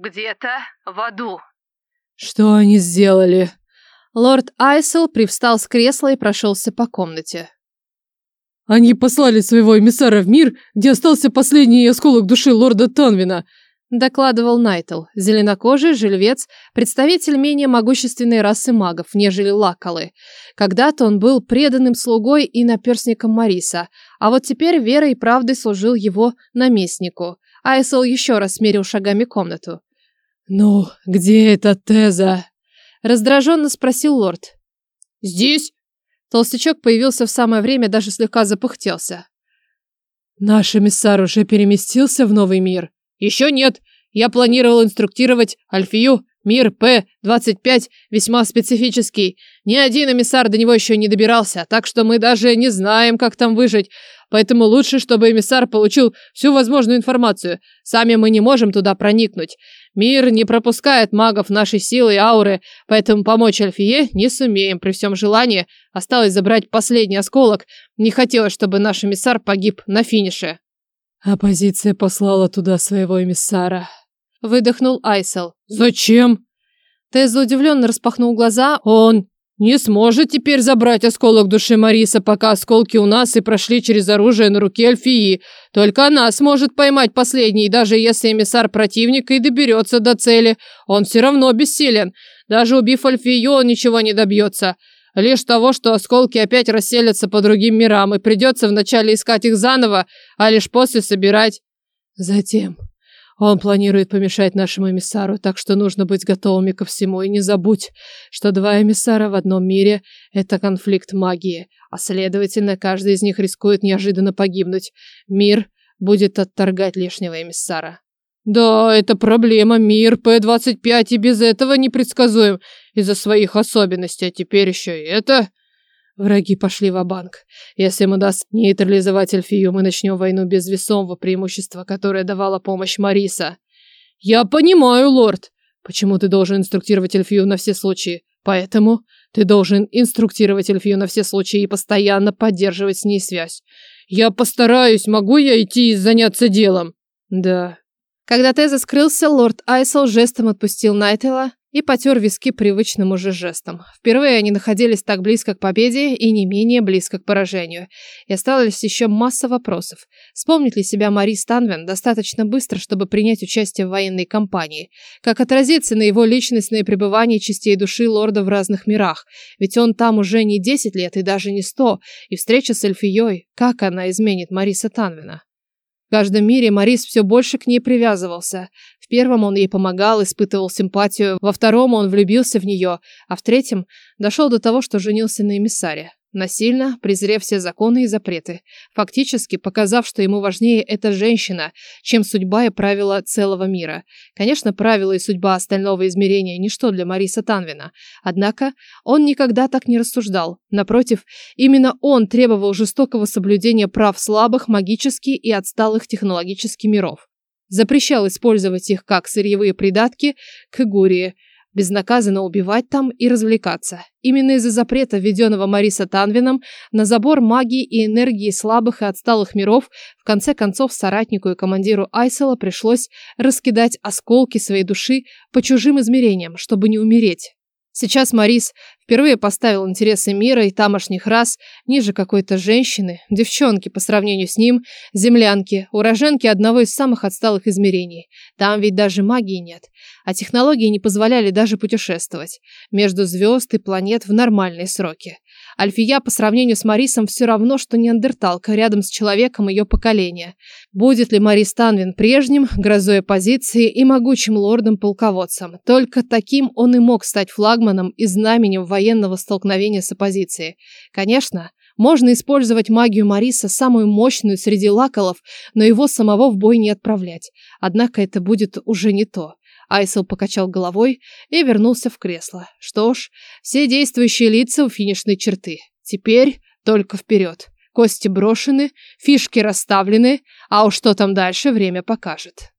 где-то в аду. Что они сделали? Лорд Айсел привстал с кресла и прошелся по комнате. Они послали своего эмиссара в мир, где остался последний осколок души лорда Танвина, докладывал Найтл, зеленокожий жильвец, представитель менее могущественной расы магов, нежели лакалы. Когда-то он был преданным слугой и наперсником Мариса, а вот теперь верой и правдой служил его наместнику. Айсел еще раз смерил шагами комнату. «Ну, где эта Теза?» Раздраженно спросил лорд. «Здесь?» Толстячок появился в самое время, даже слегка запыхтелся. «Наш эмиссар уже переместился в новый мир?» «Еще нет. Я планировал инструктировать Альфию. Мир П-25 весьма специфический. Ни один эмиссар до него еще не добирался, так что мы даже не знаем, как там выжить. Поэтому лучше, чтобы эмиссар получил всю возможную информацию. Сами мы не можем туда проникнуть. Мир не пропускает магов нашей силы и ауры, поэтому помочь Альфие не сумеем при всем желании. Осталось забрать последний осколок. Не хотелось, чтобы наш эмиссар погиб на финише. Оппозиция послала туда своего эмиссара. Выдохнул Айсел. Зачем? Теза удивленно распахнул глаза. Он не сможет теперь забрать осколок души Мариса, пока осколки у нас и прошли через оружие на руке Альфии. Только она сможет поймать последний, даже если эмиссар противника и доберется до цели. Он все равно бессилен. Даже убив Альфию, он ничего не добьется. Лишь того, что осколки опять расселятся по другим мирам, и придется вначале искать их заново, а лишь после собирать. Затем он планирует помешать нашему эмиссару, так что нужно быть готовыми ко всему. И не забудь, что два эмиссара в одном мире – это конфликт магии, а следовательно, каждый из них рискует неожиданно погибнуть. Мир будет отторгать лишнего эмиссара. Да, это проблема. Мир П-25 и без этого непредсказуем из-за своих особенностей, а теперь еще и это... Враги пошли в банк Если им удастся нейтрализовать Эльфию, мы начнем войну без весомого преимущества, которое давала помощь Мариса. Я понимаю, лорд. Почему ты должен инструктировать Эльфию на все случаи? Поэтому ты должен инструктировать Эльфию на все случаи и постоянно поддерживать с ней связь. Я постараюсь, могу я идти и заняться делом? Да. Когда Теза скрылся, лорд Айсел жестом отпустил Найтела и потер виски привычным уже жестом. Впервые они находились так близко к победе и не менее близко к поражению. И осталось еще масса вопросов. Вспомнит ли себя Мари Станвен достаточно быстро, чтобы принять участие в военной кампании? Как отразится на его личностное пребывание частей души лорда в разных мирах? Ведь он там уже не 10 лет и даже не 100. И встреча с Эльфией, как она изменит Мариса Танвина? В каждом мире Марис все больше к ней привязывался. В первом он ей помогал, испытывал симпатию, во втором он влюбился в нее, а в третьем дошел до того, что женился на эмиссаре. Насильно, презрев все законы и запреты, фактически показав, что ему важнее эта женщина, чем судьба и правила целого мира. Конечно, правила и судьба остального измерения – ничто для Мариса Танвина. Однако он никогда так не рассуждал. Напротив, именно он требовал жестокого соблюдения прав слабых, магически и отсталых технологически миров. Запрещал использовать их как сырьевые придатки к Игурии – безнаказанно убивать там и развлекаться. Именно из-за запрета, введенного Мариса Танвином, на забор магии и энергии слабых и отсталых миров, в конце концов соратнику и командиру Айсела пришлось раскидать осколки своей души по чужим измерениям, чтобы не умереть. Сейчас Марис впервые поставил интересы мира и тамошних рас ниже какой-то женщины, девчонки по сравнению с ним, землянки, уроженки одного из самых отсталых измерений. Там ведь даже магии нет, а технологии не позволяли даже путешествовать между звезд и планет в нормальные сроки. Альфия по сравнению с Марисом все равно, что неандерталка рядом с человеком ее поколения. Будет ли Марис Танвин прежним, грозой оппозиции и могучим лордом-полководцем? Только таким он и мог стать флагманом и знаменем военного столкновения с оппозицией. Конечно, можно использовать магию Мариса, самую мощную среди лаколов, но его самого в бой не отправлять. Однако это будет уже не то. Айсел покачал головой и вернулся в кресло. Что ж, все действующие лица у финишной черты. Теперь только вперед. Кости брошены, фишки расставлены, а уж что там дальше время покажет.